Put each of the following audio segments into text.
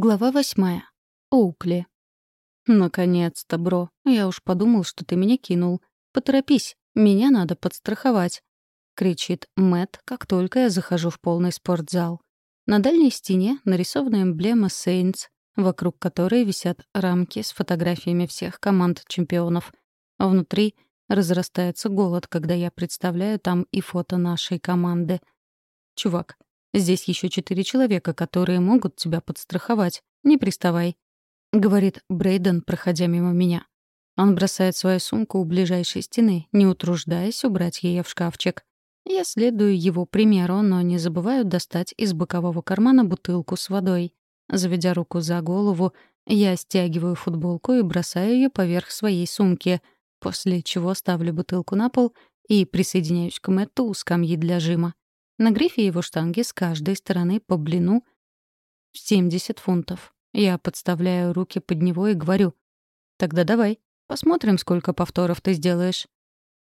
Глава восьмая. Оукли. «Наконец-то, бро. Я уж подумал, что ты меня кинул. Поторопись, меня надо подстраховать», — кричит Мэт, как только я захожу в полный спортзал. На дальней стене нарисована эмблема Saints, вокруг которой висят рамки с фотографиями всех команд чемпионов. Внутри разрастается голод, когда я представляю там и фото нашей команды. «Чувак, здесь еще четыре человека, которые могут тебя подстраховать. Не приставай», — говорит Брейден, проходя мимо меня. Он бросает свою сумку у ближайшей стены, не утруждаясь убрать ее в шкафчик. Я следую его примеру, но не забываю достать из бокового кармана бутылку с водой. Заведя руку за голову, я стягиваю футболку и бросаю ее поверх своей сумки, после чего ставлю бутылку на пол и присоединяюсь к Мэтту у скамьи для жима. На грифе его штанги с каждой стороны по блину 70 фунтов. Я подставляю руки под него и говорю. «Тогда давай, посмотрим, сколько повторов ты сделаешь».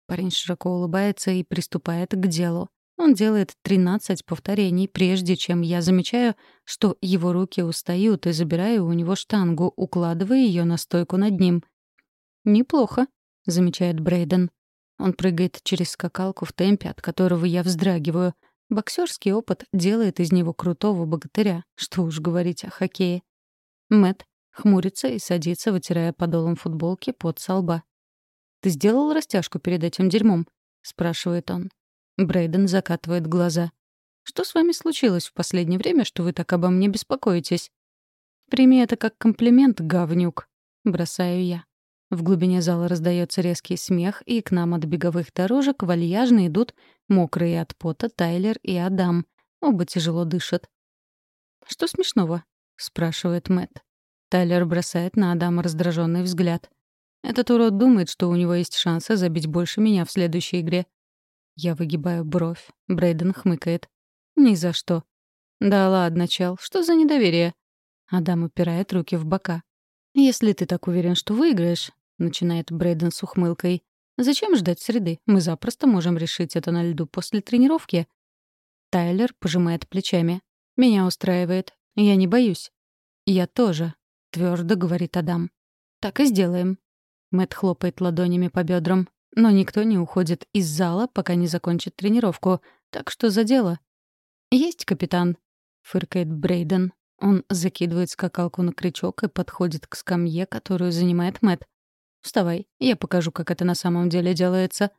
Парень широко улыбается и приступает к делу. Он делает 13 повторений, прежде чем я замечаю, что его руки устают, и забираю у него штангу, укладывая ее на стойку над ним. «Неплохо», — замечает Брейден. Он прыгает через скакалку в темпе, от которого я вздрагиваю. Боксерский опыт делает из него крутого богатыря, что уж говорить о хоккее. Мэт хмурится и садится, вытирая подолом футболки под со лба. «Ты сделал растяжку перед этим дерьмом?» — спрашивает он. Брейден закатывает глаза. «Что с вами случилось в последнее время, что вы так обо мне беспокоитесь?» «Прими это как комплимент, говнюк», — бросаю я. В глубине зала раздается резкий смех, и к нам от беговых дорожек вальяжно идут мокрые от пота Тайлер и Адам. Оба тяжело дышат. «Что смешного?» — спрашивает Мэт. Тайлер бросает на Адама раздраженный взгляд. Этот урод думает, что у него есть шансы забить больше меня в следующей игре. Я выгибаю бровь. Брейден хмыкает. «Ни за что». «Да ладно, чел, что за недоверие?» Адам упирает руки в бока. «Если ты так уверен, что выиграешь», — начинает Брейден с ухмылкой, «зачем ждать среды? Мы запросто можем решить это на льду после тренировки». Тайлер пожимает плечами. «Меня устраивает. Я не боюсь. Я тоже, твердо говорит Адам. Так и сделаем. Мэт хлопает ладонями по бедрам. Но никто не уходит из зала, пока не закончит тренировку. Так что за дело? Есть, капитан, фыркает Брейден. Он закидывает скакалку на крючок и подходит к скамье, которую занимает Мэт. «Вставай, я покажу, как это на самом деле делается».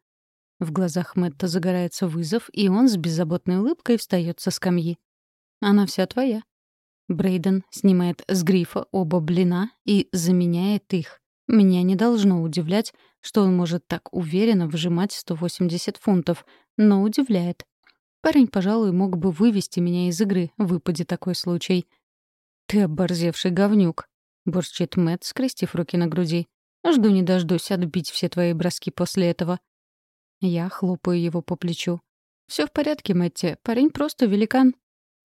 В глазах Мэтта загорается вызов, и он с беззаботной улыбкой встает со скамьи. «Она вся твоя», Брейден снимает с грифа оба блина и заменяет их. Меня не должно удивлять, что он может так уверенно выжимать 180 фунтов, но удивляет. Парень, пожалуй, мог бы вывести меня из игры, выпади такой случай. «Ты оборзевший говнюк», — бурчит Мэтт, скрестив руки на груди. «Жду не дождусь отбить все твои броски после этого». Я хлопаю его по плечу. Все в порядке, Мэтти, парень просто великан».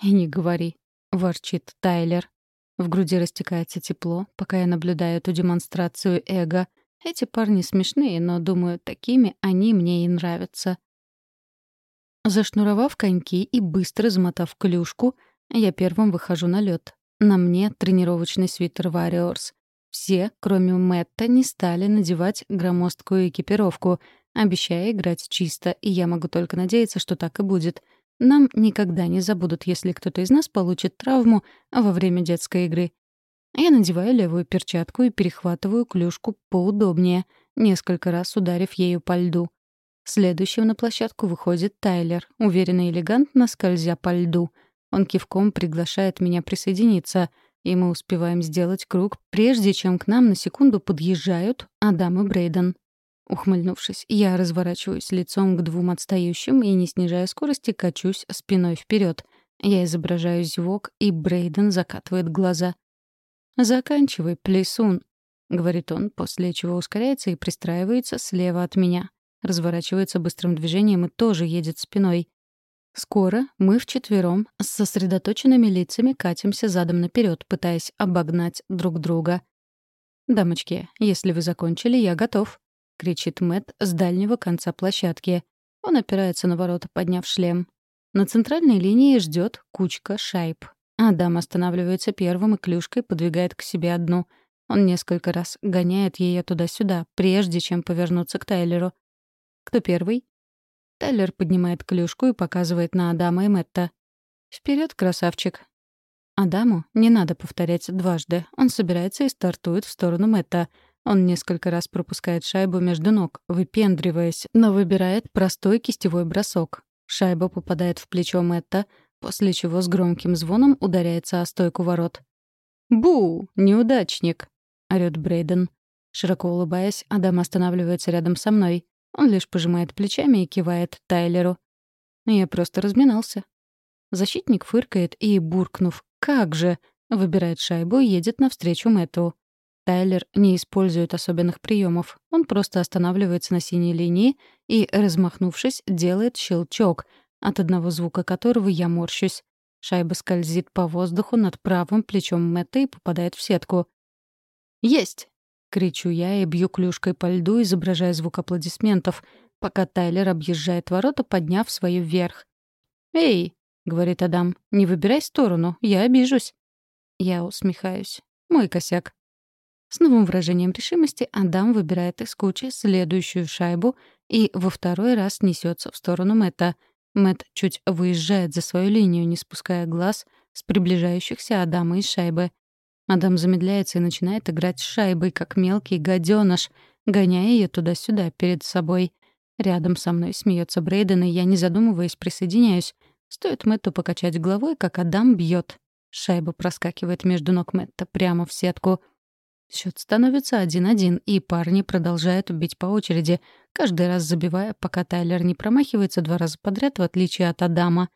«И не говори», — ворчит Тайлер. В груди растекается тепло, пока я наблюдаю эту демонстрацию эго. Эти парни смешные, но, думаю, такими они мне и нравятся. Зашнуровав коньки и быстро замотав клюшку, я первым выхожу на лед. На мне тренировочный свитер Warriors. Все, кроме Мэтта, не стали надевать громоздкую экипировку, обещая играть чисто, и я могу только надеяться, что так и будет — нам никогда не забудут, если кто-то из нас получит травму во время детской игры. Я надеваю левую перчатку и перехватываю клюшку поудобнее, несколько раз ударив ею по льду. Следующим на площадку выходит Тайлер, уверенно и элегантно скользя по льду. Он кивком приглашает меня присоединиться, и мы успеваем сделать круг, прежде чем к нам на секунду подъезжают Адам и Брейден. Ухмыльнувшись, я разворачиваюсь лицом к двум отстающим и, не снижая скорости, качусь спиной вперед. Я изображаю зевок, и Брейден закатывает глаза. «Заканчивай, плесун», — говорит он, после чего ускоряется и пристраивается слева от меня. Разворачивается быстрым движением и тоже едет спиной. Скоро мы вчетвером с сосредоточенными лицами катимся задом наперед, пытаясь обогнать друг друга. «Дамочки, если вы закончили, я готов», — кричит Мэт с дальнего конца площадки. Он опирается на ворота, подняв шлем. На центральной линии ждет кучка шайб. Адам останавливается первым и клюшкой подвигает к себе одну. Он несколько раз гоняет ее туда-сюда, прежде чем повернуться к Тайлеру. «Кто первый?» Тайлер поднимает клюшку и показывает на Адама и Мэтта. Вперед, красавчик!» Адаму не надо повторять дважды. Он собирается и стартует в сторону Мэтта. Он несколько раз пропускает шайбу между ног, выпендриваясь, но выбирает простой кистевой бросок. Шайба попадает в плечо Мэтта, после чего с громким звоном ударяется о стойку ворот. «Бу! Неудачник!» — орёт Брейден. Широко улыбаясь, Адам останавливается рядом со мной. Он лишь пожимает плечами и кивает Тайлеру. Я просто разминался. Защитник фыркает и, буркнув «Как же!», выбирает шайбу и едет навстречу Мэтту. Тайлер не использует особенных приемов. Он просто останавливается на синей линии и, размахнувшись, делает щелчок, от одного звука которого я морщусь. Шайба скользит по воздуху над правым плечом Мэтта и попадает в сетку. «Есть!» — кричу я и бью клюшкой по льду, изображая звук аплодисментов, пока Тайлер объезжает ворота, подняв свою вверх. «Эй!» — говорит Адам. «Не выбирай сторону, я обижусь». Я усмехаюсь. Мой косяк. С новым выражением решимости Адам выбирает из кучи следующую шайбу и во второй раз несется в сторону Мэтта. Мэтт чуть выезжает за свою линию, не спуская глаз с приближающихся Адама и шайбы. Адам замедляется и начинает играть с шайбой, как мелкий гаденыш, гоняя ее туда-сюда перед собой. Рядом со мной смеется Брейден, и я, не задумываясь, присоединяюсь. Стоит Мэтту покачать головой, как Адам бьет. Шайба проскакивает между ног Мэтта прямо в сетку — Счет становится 1-1, и парни продолжают бить по очереди, каждый раз забивая, пока Тайлер не промахивается два раза подряд, в отличие от Адама.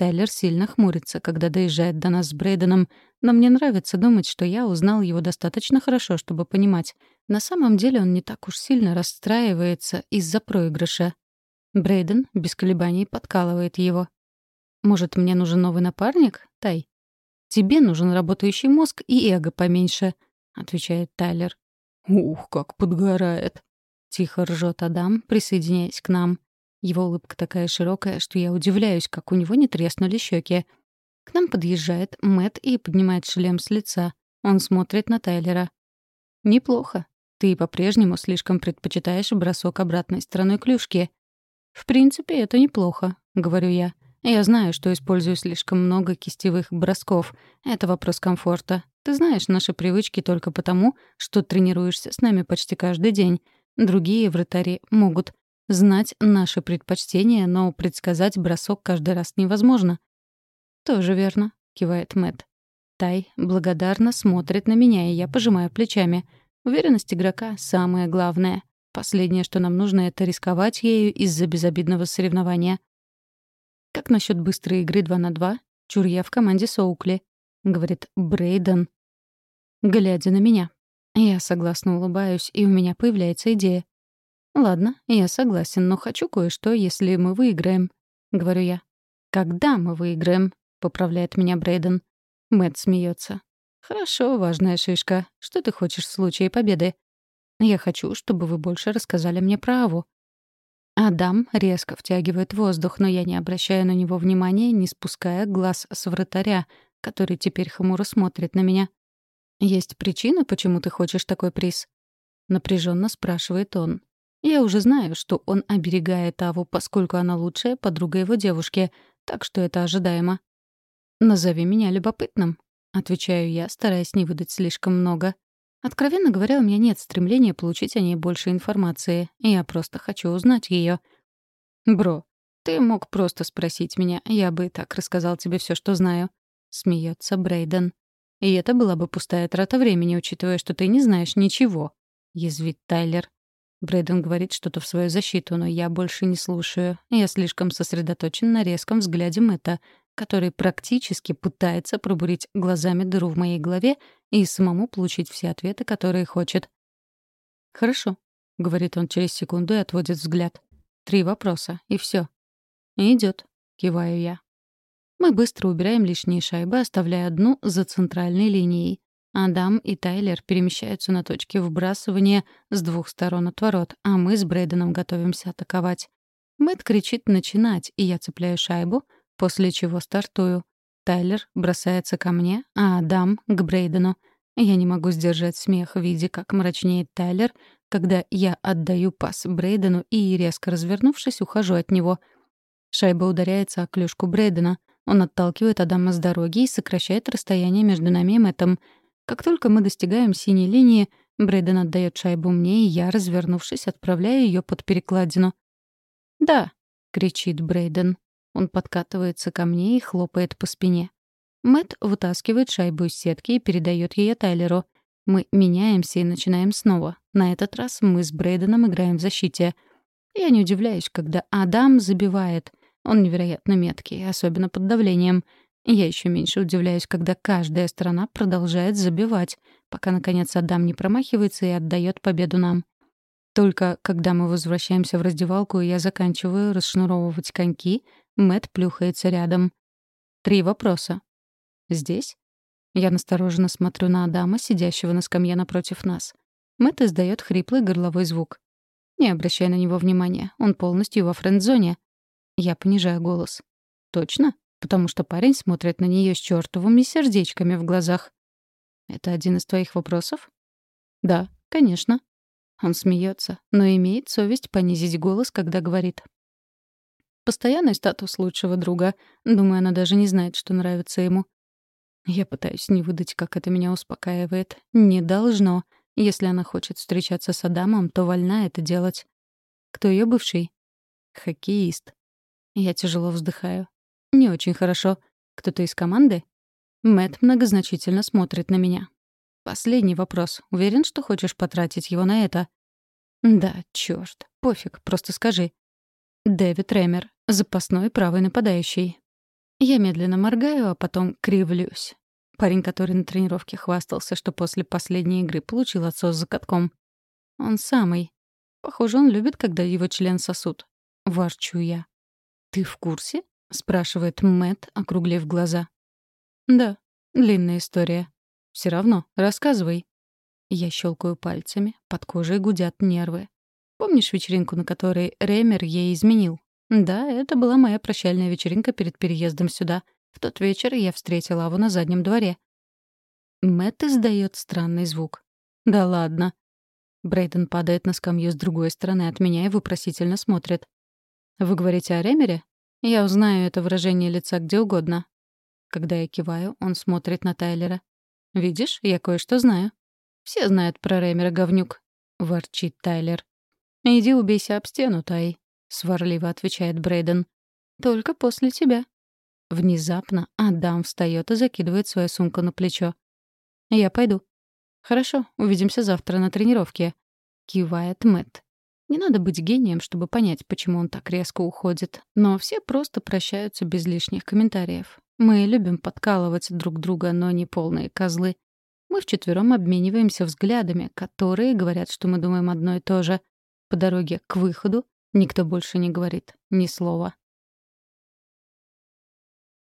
Тайлер сильно хмурится, когда доезжает до нас с Брейденом, но мне нравится думать, что я узнал его достаточно хорошо, чтобы понимать. На самом деле он не так уж сильно расстраивается из-за проигрыша. Брейден без колебаний подкалывает его. «Может, мне нужен новый напарник, Тай? Тебе нужен работающий мозг и эго поменьше», — отвечает Тайлер. «Ух, как подгорает!» — тихо ржет Адам, присоединяясь к нам. Его улыбка такая широкая, что я удивляюсь, как у него не треснули щеки. К нам подъезжает Мэт и поднимает шлем с лица. Он смотрит на Тайлера. «Неплохо. Ты по-прежнему слишком предпочитаешь бросок обратной стороной клюшки». «В принципе, это неплохо», — говорю я. «Я знаю, что использую слишком много кистевых бросков. Это вопрос комфорта. Ты знаешь наши привычки только потому, что тренируешься с нами почти каждый день. Другие вратари могут знать наши предпочтения, но предсказать бросок каждый раз невозможно. «Тоже верно», — кивает Мэт. Тай благодарно смотрит на меня, и я пожимаю плечами. Уверенность игрока — самое главное. Последнее, что нам нужно, — это рисковать ею из-за безобидного соревнования. Как насчет быстрой игры 2 на 2? Чур я в команде Соукли. — говорит Брейден, глядя на меня. Я согласно улыбаюсь, и у меня появляется идея. «Ладно, я согласен, но хочу кое-что, если мы выиграем», — говорю я. «Когда мы выиграем?» — поправляет меня Брейден. Мэтт смеется. «Хорошо, важная шишка. Что ты хочешь в случае победы?» «Я хочу, чтобы вы больше рассказали мне про Аву». Адам резко втягивает воздух, но я не обращаю на него внимания, не спуская глаз с вратаря, который теперь хмуро смотрит на меня. «Есть причина, почему ты хочешь такой приз?» Напряженно спрашивает он. Я уже знаю, что он оберегает Аву, поскольку она лучшая подруга его девушки, так что это ожидаемо. «Назови меня любопытным», — отвечаю я, стараясь не выдать слишком много. Откровенно говоря, у меня нет стремления получить о ней больше информации. Я просто хочу узнать ее. «Бро, ты мог просто спросить меня, я бы и так рассказал тебе все, что знаю. — смеется Брейден. «И это была бы пустая трата времени, учитывая, что ты не знаешь ничего», — язвит Тайлер. Брейден говорит что-то в свою защиту, но я больше не слушаю. Я слишком сосредоточен на резком взгляде Мэтта, который практически пытается пробурить глазами дыру в моей голове и самому получить все ответы, которые хочет. «Хорошо», — говорит он через секунду и отводит взгляд. «Три вопроса, и все. «Идет», — киваю я. Мы быстро убираем лишние шайбы, оставляя одну за центральной линией. Адам и Тайлер перемещаются на точке вбрасывания с двух сторон от ворот, а мы с Брэйденом готовимся атаковать. Мэтт кричит «начинать», и я цепляю шайбу, после чего стартую. Тайлер бросается ко мне, а Адам — к Брейдену. Я не могу сдержать смех, видя, как мрачнеет Тайлер, когда я отдаю пас Брейдену и, резко развернувшись, ухожу от него. Шайба ударяется о клюшку Брейдена. Он отталкивает Адама с дороги и сокращает расстояние между нами и Мэттом. Как только мы достигаем синей линии, Брейден отдает шайбу мне, и я, развернувшись, отправляю ее под перекладину. «Да», — кричит Брейден. Он подкатывается ко мне и хлопает по спине. Мэт вытаскивает шайбу из сетки и передает ее Тайлеру. Мы меняемся и начинаем снова. На этот раз мы с Брейденом играем в защите. Я не удивляюсь, когда Адам забивает. Он невероятно меткий, особенно под давлением. Я еще меньше удивляюсь, когда каждая сторона продолжает забивать, пока, наконец, Адам не промахивается и отдает победу нам. Только когда мы возвращаемся в раздевалку, и я заканчиваю расшнуровывать коньки, Мэт плюхается рядом. Три вопроса. Здесь? Я настороженно смотрю на Адама, сидящего на скамье напротив нас. Мэт издает хриплый горловой звук. Не обращай на него внимания, он полностью во френд-зоне. Я понижаю голос. Точно? Потому что парень смотрит на нее с чертовыми сердечками в глазах. Это один из твоих вопросов? Да, конечно. Он смеется, но имеет совесть понизить голос, когда говорит. Постоянный статус лучшего друга. Думаю, она даже не знает, что нравится ему. Я пытаюсь не выдать, как это меня успокаивает. Не должно. Если она хочет встречаться с Адамом, то вольна это делать. Кто ее бывший? Хоккеист. Я тяжело вздыхаю. Не очень хорошо. Кто-то из команды? Мэт многозначительно смотрит на меня. Последний вопрос. Уверен, что хочешь потратить его на это? Да, чёрт. Пофиг, просто скажи. Дэвид Ремер, запасной правый нападающий. Я медленно моргаю, а потом кривлюсь. Парень, который на тренировке хвастался, что после последней игры получил отсос за катком. Он самый. Похоже, он любит, когда его член сосут. Ворчу я. «Ты в курсе?» — спрашивает Мэт, округлив глаза. «Да, длинная история. Все равно, рассказывай». Я щелкаю пальцами, под кожей гудят нервы. Помнишь вечеринку, на которой Ремер ей изменил? Да, это была моя прощальная вечеринка перед переездом сюда. В тот вечер я встретила его на заднем дворе. Мэтт издает странный звук. «Да ладно». Брейден падает на скамью с другой стороны от меня и вопросительно смотрит. «Вы говорите о Ремере? Я узнаю это выражение лица где угодно». Когда я киваю, он смотрит на Тайлера. «Видишь, я кое-что знаю». «Все знают про Рэмера, говнюк», — ворчит Тайлер. «Иди убейся об стену, Тай», — сварливо отвечает Брейден. «Только после тебя». Внезапно Адам встает и закидывает свою сумку на плечо. «Я пойду». «Хорошо, увидимся завтра на тренировке», — кивает Мэтт. Не надо быть гением, чтобы понять, почему он так резко уходит. Но все просто прощаются без лишних комментариев. Мы любим подкалывать друг друга, но не полные козлы. Мы вчетвером обмениваемся взглядами, которые говорят, что мы думаем одно и то же. По дороге к выходу никто больше не говорит ни слова.